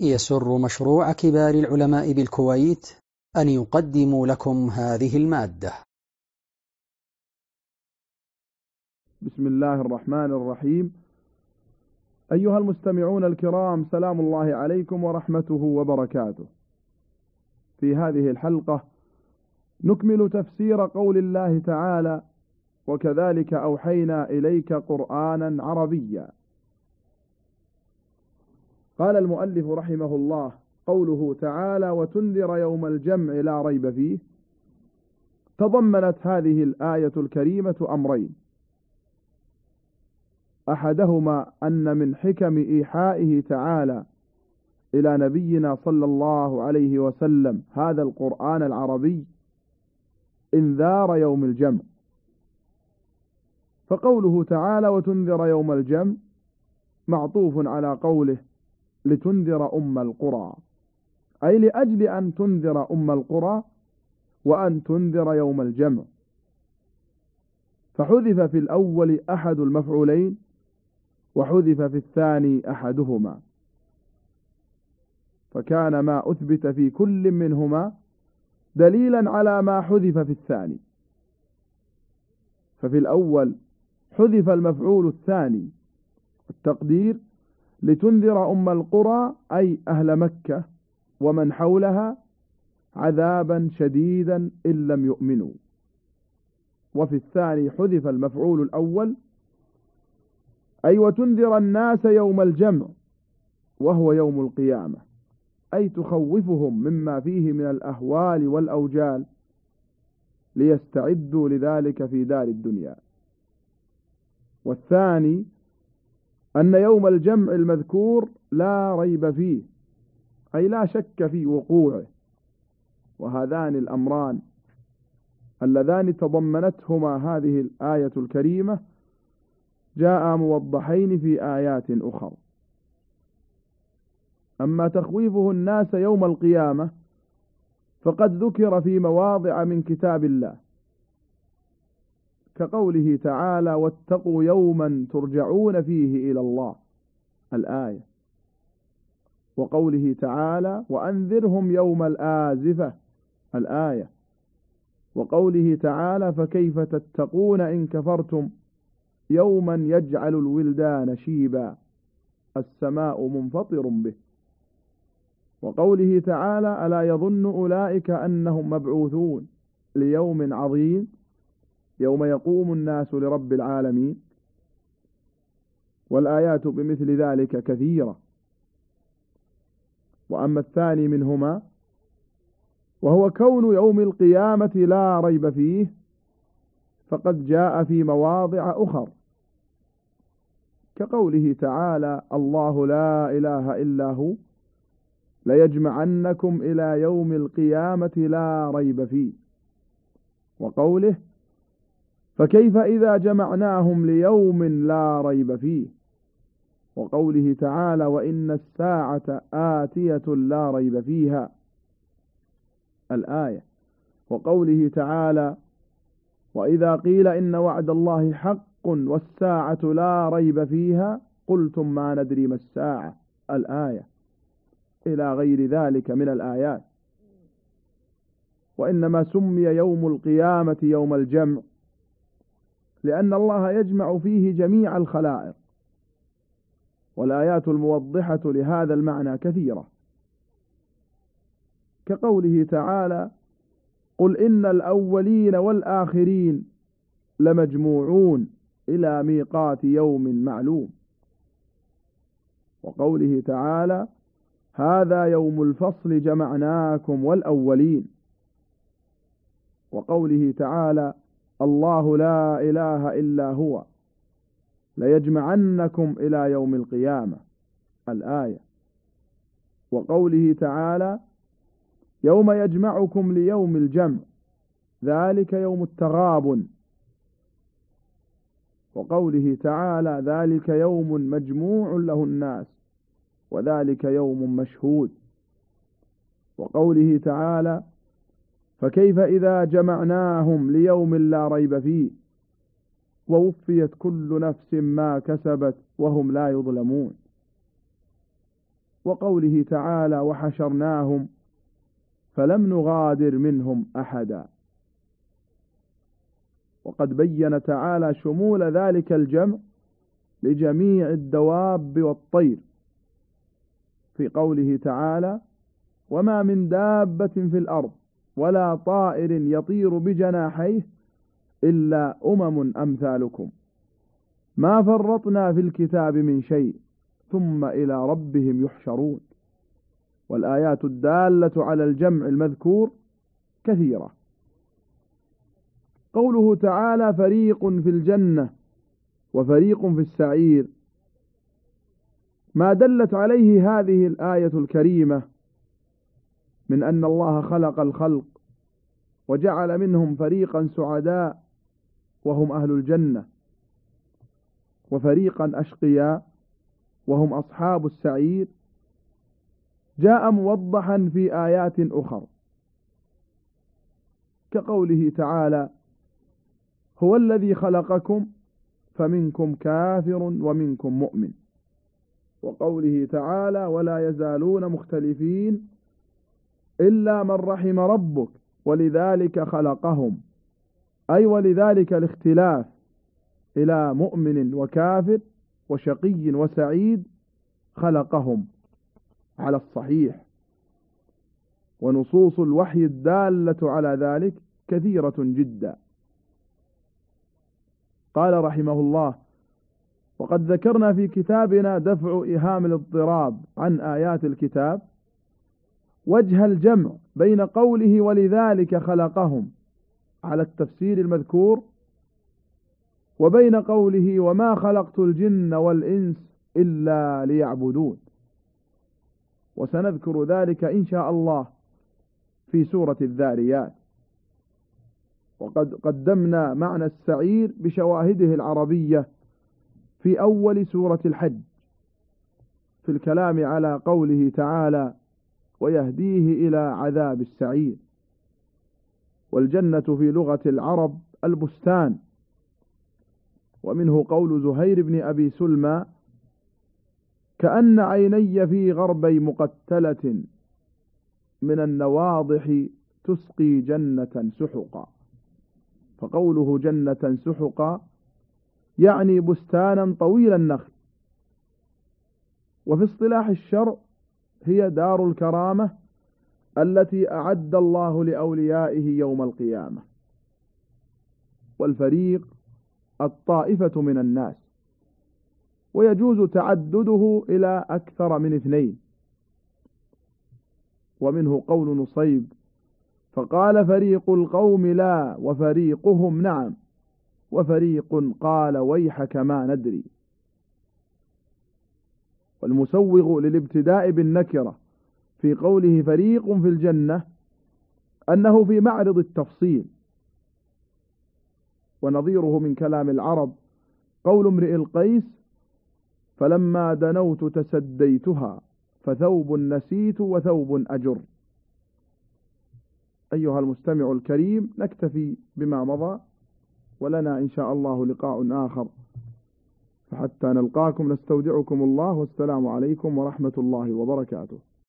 يسر مشروع كبار العلماء بالكويت أن يقدم لكم هذه المادة. بسم الله الرحمن الرحيم. أيها المستمعون الكرام سلام الله عليكم ورحمته وبركاته. في هذه الحلقة نكمل تفسير قول الله تعالى وكذلك أوحينا إليك قرآنا عربيا. قال المؤلف رحمه الله قوله تعالى وتنذر يوم الجمع لا ريب فيه. تضمنت هذه الآية الكريمة أمرين. أحدهما أن من حكم إيحائه تعالى إلى نبينا صلى الله عليه وسلم هذا القرآن العربي إنذار يوم الجمع. فقوله تعالى وتنذر يوم الجمع معطوف على قوله لتنذر أم القرى. أي لأجل أن تنذر أم القرى وأن تنذر يوم الجمع. فحذف في الأول أحد المفعولين وحذف في الثاني أحدهما. فكان ما أثبت في كل منهما دليلا على ما حذف في الثاني. ففي الأول حذف المفعول الثاني التقدير لتنذر أم القرى أي أهل مكة ومن حولها عذابا شديدا إن لم يؤمنوا. وفي الثاني حذف المفعول الأول أي وتنذر الناس يوم الجمع وهو يوم القيامة أي تخوفهم مما فيه من الأهوال والأوجال ليستعدوا لذلك في دار الدنيا. والثاني أن يوم الجمع المذكور لا ريب فيه أي لا شك في وقوعه. وهذان الأمران اللذان تضمنتهما هذه الآية الكريمة جاء موضحين في آيات أخر. أما تخويفه الناس يوم القيامة فقد ذكر في مواضع من كتاب الله. كقوله تعالى واتقوا يوما ترجعون فيه إلى الله. الآية. وقوله تعالى وأنذرهم يوم الآزفة. الآية. وقوله تعالى فكيف تتقون إن كفرتم يوما يجعل الولدان شيبا. السماء منفطر به. وقوله تعالى ألا يظن أولئك أنهم مبعوثون ليوم عظيم يوم يقوم الناس لرب العالمين والآيات بمثل ذلك كثيرة. وأما الثاني منهما وهو كون يوم القيامة لا ريب فيه فقد جاء في مواضع أخر كقوله تعالى الله لا إله إلا هو ليجمعنكم إلى يوم القيامة لا ريب فيه. وقوله فكيف إذا جمعناهم ليوم لا ريب فيه؟ وقوله تعالى وإن الساعة آتية لا ريب فيها. الآية. وقوله تعالى وإذا قيل إن وعد الله حق والساعة لا ريب فيها قلتم ما ندري ما الساعة. الآية. إلى غير ذلك من الآيات. وإنما سمي يوم القيامة يوم الجمع. لأن الله يجمع فيه جميع الخلائق. والآيات الموضحة لهذا المعنى كثيرة. كقوله تعالى قل إن الأولين والآخرين لمجموعون إلى ميقات يوم معلوم وقوله تعالى هذا يوم الفصل جمعناكم والأولين وقوله تعالى الله لا إله إلا هو. ليجمعنكم إلى يوم القيامة. الآية. وقوله تعالى يوم يجمعكم ليوم الجمع. ذلك يوم التغابن. وقوله تعالى ذلك يوم مجموع له الناس. وذلك يوم مشهود. وقوله تعالى فكيف إذا جمعناهم ليوم لا ريب فيه؟ ووفيت كل نفس ما كسبت وهم لا يظلمون. وقوله تعالى وحشرناهم فلم نغادر منهم أحدا وقد بين تعالى شمول ذلك الجمع لجميع الدواب والطير. في قوله تعالى وما من دابة في الأرض ولا طائر يطير بجناحيه إلا أمم أمثالكم. ما فرطنا في الكتاب من شيء ثم إلى ربهم يحشرون. والآيات الدالة على الجمع المذكور كثيرة. قوله تعالى فريق في الجنة وفريق في السعير. ما دلت عليه هذه الآية الكريمة من أن الله خلق الخلق وجعل منهم فريقا سعداء وهم أهل الجنة وفريقا أشقياء وهم أصحاب السعير. جاء موضحا في آيات أخر كقوله تعالى هو الذي خلقكم فمنكم كافر ومنكم مؤمن. وقوله تعالى ولا يزالون مختلفين إلا من رحم ربك ولذلك خلقهم. أي ولذلك الاختلاف إلى مؤمن وكافر وشقي وسعيد خلقهم على الصحيح. ونصوص الوحي الدالة على ذلك كثيرة جدا. قال رحمه الله وقد ذكرنا في كتابنا دفع إهام الاضطراب عن آيات الكتاب وجه الجمع بين قوله ولذلك خلقهم على التفسير المذكور وبين قوله وما خلقت الجن والإنس إلا ليعبدون. وسنذكر ذلك إن شاء الله في سورة الذاريات. وقد قدمنا معنى السعير بشواهده العربية في أول سورة الحج في الكلام على قوله تعالى ويهديه إلى عذاب السعير. والجنة في لغة العرب البستان. ومنه قول زهير بن أبي سلمى كأن عيني في غربي مقتلة من النواضح تسقي جنة سحقا. فقوله جنة سحقا يعني بستانا طويل النخل. وفي اصطلاح الشرع هي دار الكرامة التي أعد الله لأوليائه يوم القيامة. والفريق الطائفة من الناس. ويجوز تعدده إلى أكثر من اثنين. ومنه قول نصيب فقال فريق القوم لا وفريقهم نعم وفريق قال ويحك ما ندري. والمسوغ للابتداء بالنكرة في قوله فريق في الجنة أنه في معرض التفصيل. ونظيره من كلام العرب قول امرئ القيس فلما دنوت تسديتها فثوب نسيت وثوب أجر. أيها المستمع الكريم نكتفي بما مضى ولنا إن شاء الله لقاء آخر. فحتى نلقاكم نستودعكم الله والسلام عليكم ورحمة الله وبركاته.